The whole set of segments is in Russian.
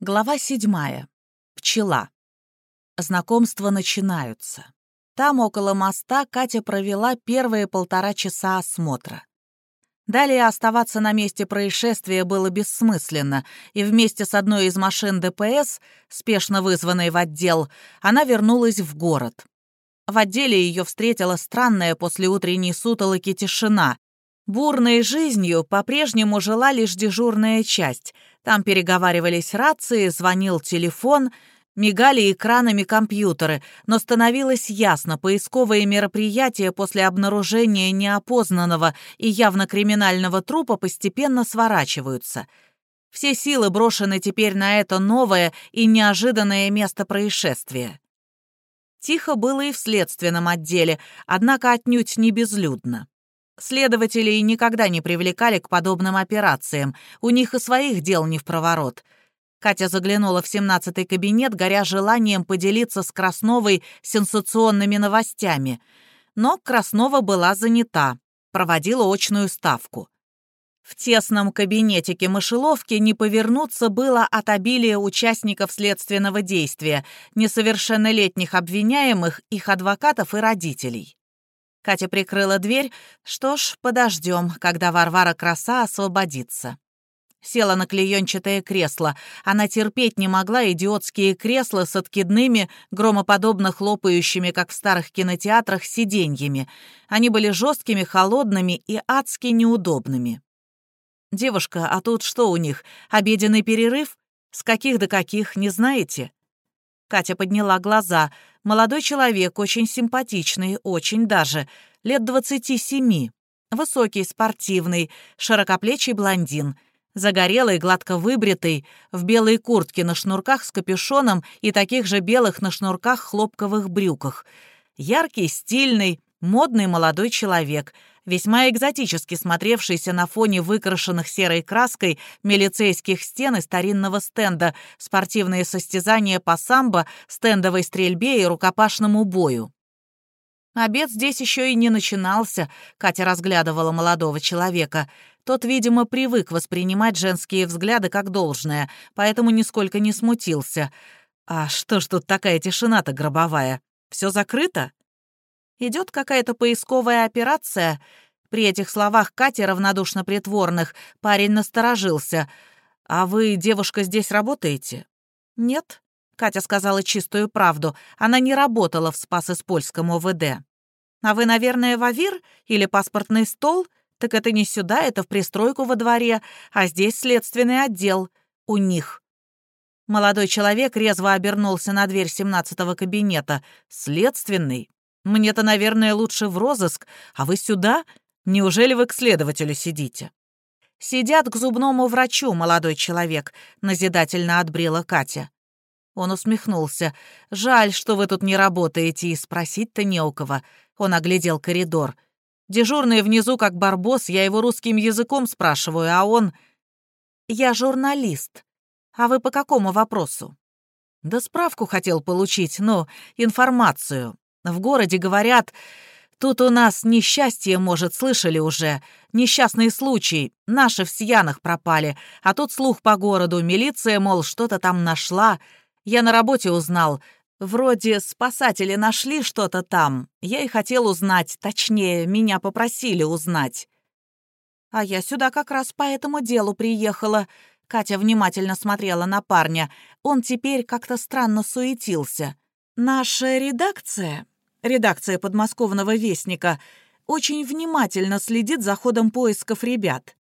Глава седьмая. Пчела. Знакомства начинаются. Там, около моста, Катя провела первые полтора часа осмотра. Далее оставаться на месте происшествия было бессмысленно, и вместе с одной из машин ДПС, спешно вызванной в отдел, она вернулась в город. В отделе ее встретила странная после утренней сутолоки тишина. Бурной жизнью по-прежнему жила лишь дежурная часть — там переговаривались рации, звонил телефон, мигали экранами компьютеры, но становилось ясно, поисковые мероприятия после обнаружения неопознанного и явно криминального трупа постепенно сворачиваются. Все силы брошены теперь на это новое и неожиданное место происшествия. Тихо было и в следственном отделе, однако отнюдь не безлюдно. Следователей никогда не привлекали к подобным операциям, у них и своих дел не в проворот. Катя заглянула в семнадцатый кабинет, горя желанием поделиться с Красновой сенсационными новостями. Но Краснова была занята, проводила очную ставку. В тесном кабинетике мышеловки не повернуться было от обилия участников следственного действия, несовершеннолетних обвиняемых, их адвокатов и родителей. Катя прикрыла дверь. Что ж, подождем, когда Варвара Краса освободится. Села на клеенчатое кресло. Она терпеть не могла идиотские кресла с откидными, громоподобно хлопающими, как в старых кинотеатрах, сиденьями. Они были жесткими, холодными и адски неудобными. «Девушка, а тут что у них? Обеденный перерыв? С каких до каких, не знаете?» Катя подняла глаза. Молодой человек, очень симпатичный, очень даже. Лет двадцати семи. Высокий, спортивный, широкоплечий блондин. Загорелый, гладко выбритый, в белой куртке на шнурках с капюшоном и таких же белых на шнурках хлопковых брюках. Яркий, стильный, модный молодой человек — весьма экзотически смотревшийся на фоне выкрашенных серой краской милицейских стен и старинного стенда, спортивные состязания по самбо, стендовой стрельбе и рукопашному бою. Обед здесь еще и не начинался, Катя разглядывала молодого человека. Тот, видимо, привык воспринимать женские взгляды как должное, поэтому нисколько не смутился. А что ж тут такая тишина-то гробовая? Все закрыто? Идет какая-то поисковая операция. При этих словах Кати равнодушно притворных парень насторожился. «А вы, девушка, здесь работаете?» «Нет», — Катя сказала чистую правду. Она не работала в Спас-Испольском ОВД. «А вы, наверное, в или паспортный стол? Так это не сюда, это в пристройку во дворе, а здесь следственный отдел. У них». Молодой человек резво обернулся на дверь семнадцатого кабинета. «Следственный? Мне-то, наверное, лучше в розыск, а вы сюда? Неужели вы к следователю сидите?» «Сидят к зубному врачу, молодой человек», — назидательно отбрила Катя. Он усмехнулся. «Жаль, что вы тут не работаете, и спросить-то не у кого». Он оглядел коридор. «Дежурный внизу, как барбос, я его русским языком спрашиваю, а он...» «Я журналист. А вы по какому вопросу?» «Да справку хотел получить, ну, информацию. В городе говорят, тут у нас несчастье, может, слышали уже. Несчастный случай, наши в Сьянах пропали, а тут слух по городу, милиция, мол, что-то там нашла. Я на работе узнал, вроде спасатели нашли что-то там. Я и хотел узнать, точнее, меня попросили узнать. А я сюда как раз по этому делу приехала. Катя внимательно смотрела на парня. Он теперь как-то странно суетился. Наша редакция, редакция подмосковного вестника, очень внимательно следит за ходом поисков ребят.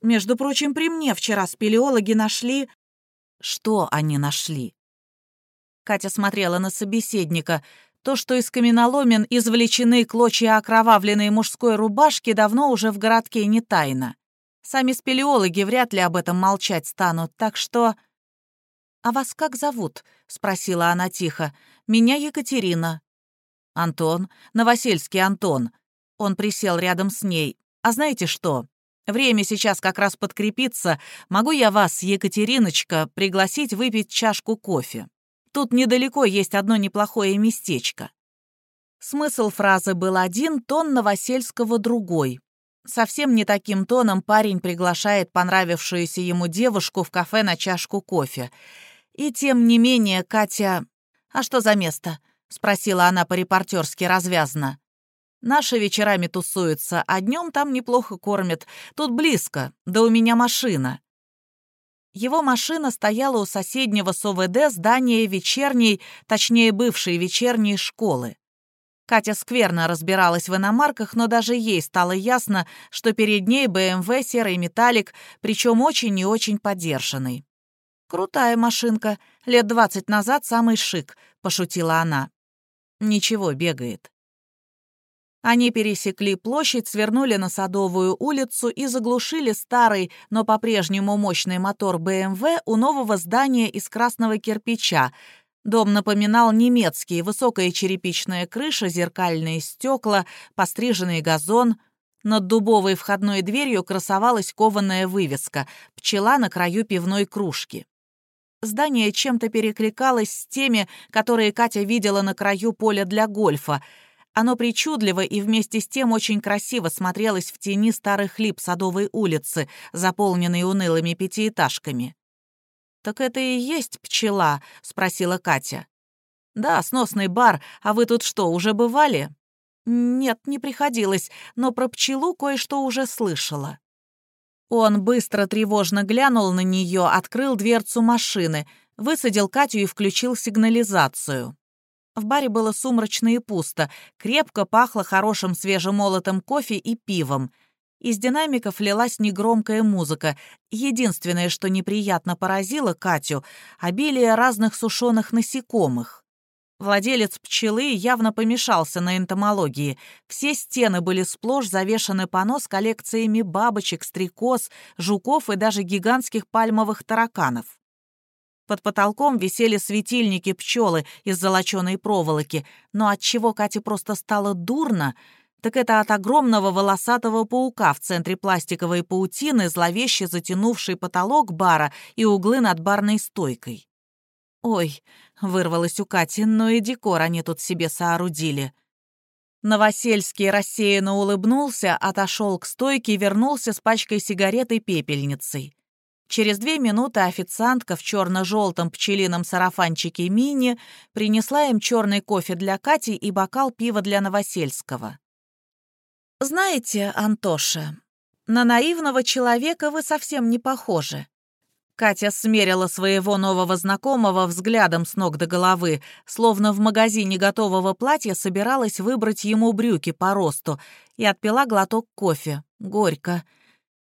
Между прочим, при мне вчера спелеологи нашли... Что они нашли? Катя смотрела на собеседника. То, что из каменоломен извлечены клочья окровавленной мужской рубашки, давно уже в городке не тайна. Сами спелеологи вряд ли об этом молчать станут, так что... «А вас как зовут?» — спросила она тихо. «Меня Екатерина». «Антон. Новосельский Антон». Он присел рядом с ней. «А знаете что? Время сейчас как раз подкрепиться. Могу я вас, Екатериночка, пригласить выпить чашку кофе? Тут недалеко есть одно неплохое местечко». Смысл фразы был один, тон Новосельского другой. Совсем не таким тоном парень приглашает понравившуюся ему девушку в кафе на чашку кофе. И тем не менее Катя... «А что за место?» — спросила она по-репортерски развязно. «Наши вечерами тусуются, а днем там неплохо кормят. Тут близко, да у меня машина». Его машина стояла у соседнего с ОВД здания вечерней, точнее бывшей вечерней школы. Катя скверно разбиралась в иномарках, но даже ей стало ясно, что перед ней БМВ серый металлик, причем очень и очень подержанный. «Крутая машинка. Лет двадцать назад самый шик», — пошутила она. «Ничего, бегает». Они пересекли площадь, свернули на Садовую улицу и заглушили старый, но по-прежнему мощный мотор БМВ у нового здания из красного кирпича. Дом напоминал немецкий, высокая черепичная крыша, зеркальные стекла, постриженный газон. Над дубовой входной дверью красовалась кованая вывеска «Пчела на краю пивной кружки». Здание чем-то перекликалось с теми, которые Катя видела на краю поля для гольфа. Оно причудливо и вместе с тем очень красиво смотрелось в тени старых лип Садовой улицы, заполненной унылыми пятиэтажками. «Так это и есть пчела?» — спросила Катя. «Да, сносный бар. А вы тут что, уже бывали?» «Нет, не приходилось, но про пчелу кое-что уже слышала». Он быстро тревожно глянул на нее, открыл дверцу машины, высадил Катю и включил сигнализацию. В баре было сумрачно и пусто, крепко пахло хорошим свежемолотым кофе и пивом. Из динамиков лилась негромкая музыка. Единственное, что неприятно поразило Катю — обилие разных сушеных насекомых. Владелец пчелы явно помешался на энтомологии. Все стены были сплошь завешаны панно с коллекциями бабочек, стрекоз, жуков и даже гигантских пальмовых тараканов. Под потолком висели светильники пчелы из золоченой проволоки, но от чего Кате просто стало дурно, так это от огромного волосатого паука в центре пластиковой паутины, зловеще затянувшей потолок бара и углы над барной стойкой. «Ой», — вырвалось у Кати, — «ну и декор они тут себе соорудили». Новосельский рассеянно улыбнулся, отошел к стойке и вернулся с пачкой сигарет и пепельницей. Через две минуты официантка в черно-желтом пчелином сарафанчике мини принесла им черный кофе для Кати и бокал пива для Новосельского. «Знаете, Антоша, на наивного человека вы совсем не похожи», Катя смерила своего нового знакомого взглядом с ног до головы, словно в магазине готового платья собиралась выбрать ему брюки по росту, и отпила глоток кофе. Горько.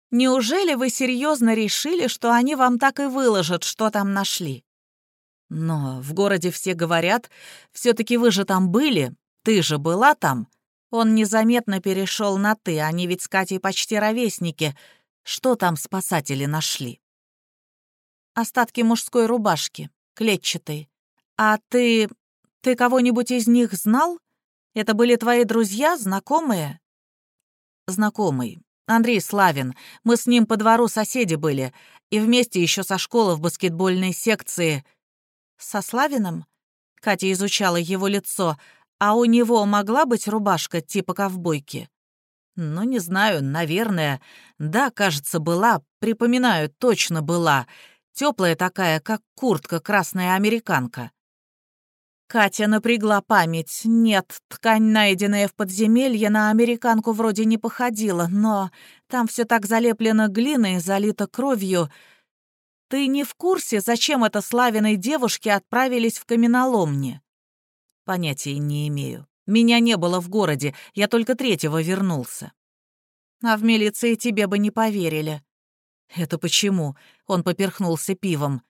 «Неужели вы серьезно решили, что они вам так и выложат, что там нашли?» «Но в городе все говорят, все таки вы же там были, ты же была там». Он незаметно перешел на «ты», они ведь с Катей почти ровесники. Что там спасатели нашли? Остатки мужской рубашки, клетчатой. А ты... ты кого-нибудь из них знал? Это были твои друзья, знакомые?» «Знакомый. Андрей Славин. Мы с ним по двору соседи были. И вместе еще со школы в баскетбольной секции». «Со Славиным?» Катя изучала его лицо. «А у него могла быть рубашка типа ковбойки?» «Ну, не знаю, наверное. Да, кажется, была. Припоминаю, точно была. Теплая такая, как куртка красная американка. Катя напрягла память. Нет, ткань, найденная в подземелье, на американку вроде не походила, но там все так залеплено глиной, залито кровью. Ты не в курсе, зачем это славиной девушки отправились в каменоломни? Понятия не имею. Меня не было в городе, я только третьего вернулся. А в милиции тебе бы не поверили. «Это почему?» — он поперхнулся пивом.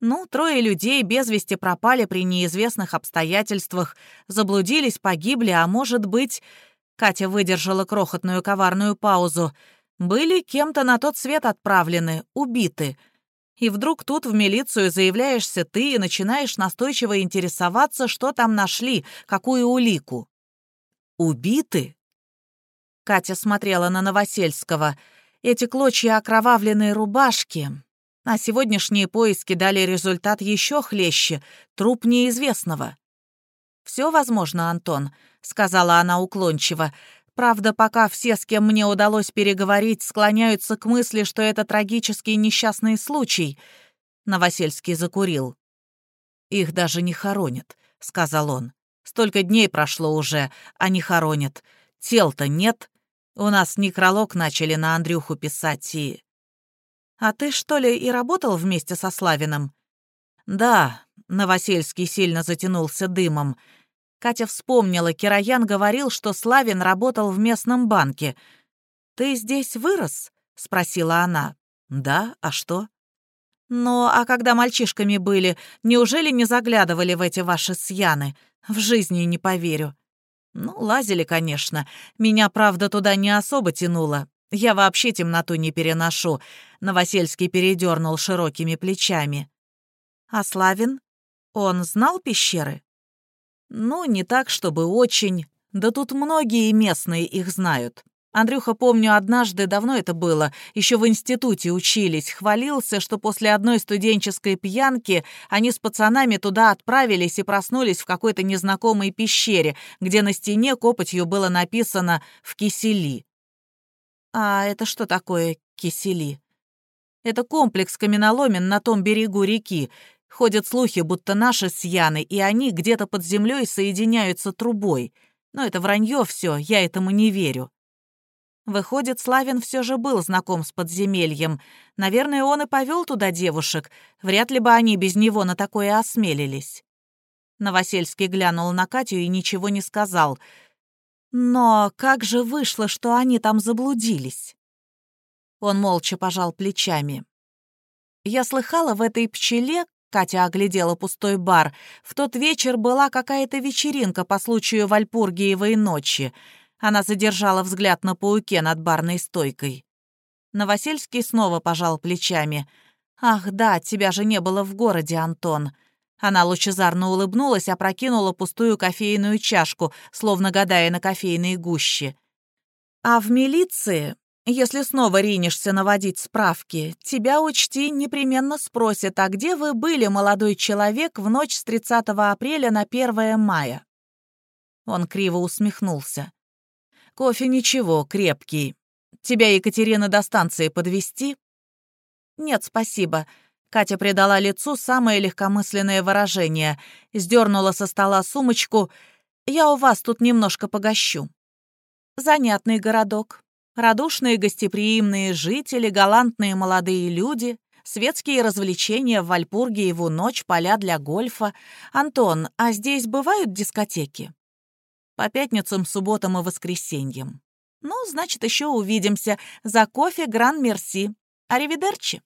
«Ну, трое людей без вести пропали при неизвестных обстоятельствах, заблудились, погибли, а может быть...» Катя выдержала крохотную коварную паузу. «Были кем-то на тот свет отправлены, убиты. И вдруг тут в милицию заявляешься ты и начинаешь настойчиво интересоваться, что там нашли, какую улику». «Убиты?» Катя смотрела на Новосельского — эти клочья окровавленной рубашки. А сегодняшние поиски дали результат еще хлеще — труп неизвестного. «Все возможно, Антон», — сказала она уклончиво. «Правда, пока все, с кем мне удалось переговорить, склоняются к мысли, что это трагический несчастный случай». Новосельский закурил. «Их даже не хоронят», — сказал он. «Столько дней прошло уже, а не хоронят. Тел-то нет. У нас некролог начали на Андрюху писать и...» «А ты, что ли, и работал вместе со Славиным?» «Да», — Новосельский сильно затянулся дымом. Катя вспомнила, Кироян говорил, что Славин работал в местном банке. «Ты здесь вырос?» — спросила она. «Да, а что?» «Ну, а когда мальчишками были, неужели не заглядывали в эти ваши сьяны? В жизни не поверю». «Ну, лазили, конечно. Меня, правда, туда не особо тянуло. Я вообще темноту не переношу», — Новосельский передернул широкими плечами. «А Славин? Он знал пещеры?» «Ну, не так, чтобы очень. Да тут многие местные их знают. Андрюха, помню, однажды, давно это было, еще в институте учились, хвалился, что после одной студенческой пьянки они с пацанами туда отправились и проснулись в какой-то незнакомой пещере, где на стене копотью было написано «в кисели». А это что такое кисели? Это комплекс каменоломен на том берегу реки. Ходят слухи, будто наши с Яной, и они где-то под землей соединяются трубой. Но это вранье все, я этому не верю. Выходит, Славин все же был знаком с подземельем. Наверное, он и повел туда девушек. Вряд ли бы они без него на такое осмелились. Новосельский глянул на Катю и ничего не сказал. Но как же вышло, что они там заблудились? Он молча пожал плечами. Я слыхала, в этой пчеле, Катя оглядела пустой бар, в тот вечер была какая-то вечеринка по случаю Вальпургиевой ночи — она задержала взгляд на пауке над барной стойкой. Новосельский снова пожал плечами. «Ах, да, тебя же не было в городе, Антон». Она лучезарно улыбнулась, опрокинула пустую кофейную чашку, словно гадая на кофейной гуще. «А в милиции, если снова ринешься наводить справки, тебя, учти, непременно спросят, а где вы были, молодой человек, в ночь с 30 апреля на 1 мая?» Он криво усмехнулся. Кофе ничего, крепкий. Тебя, Екатерина, до станции подвести? Нет, спасибо. Катя придала лицу самое легкомысленное выражение, сдернула со стола сумочку. Я у вас тут немножко погощу. Занятный городок. Радушные гостеприимные жители, галантные молодые люди, светские развлечения в Вальпургиеву ночь, поля для гольфа. Антон, а здесь бывают дискотеки? По пятницам, субботам и воскресеньям. Ну, значит, еще увидимся. За кофе Гран-Мерси. Аривидерчи.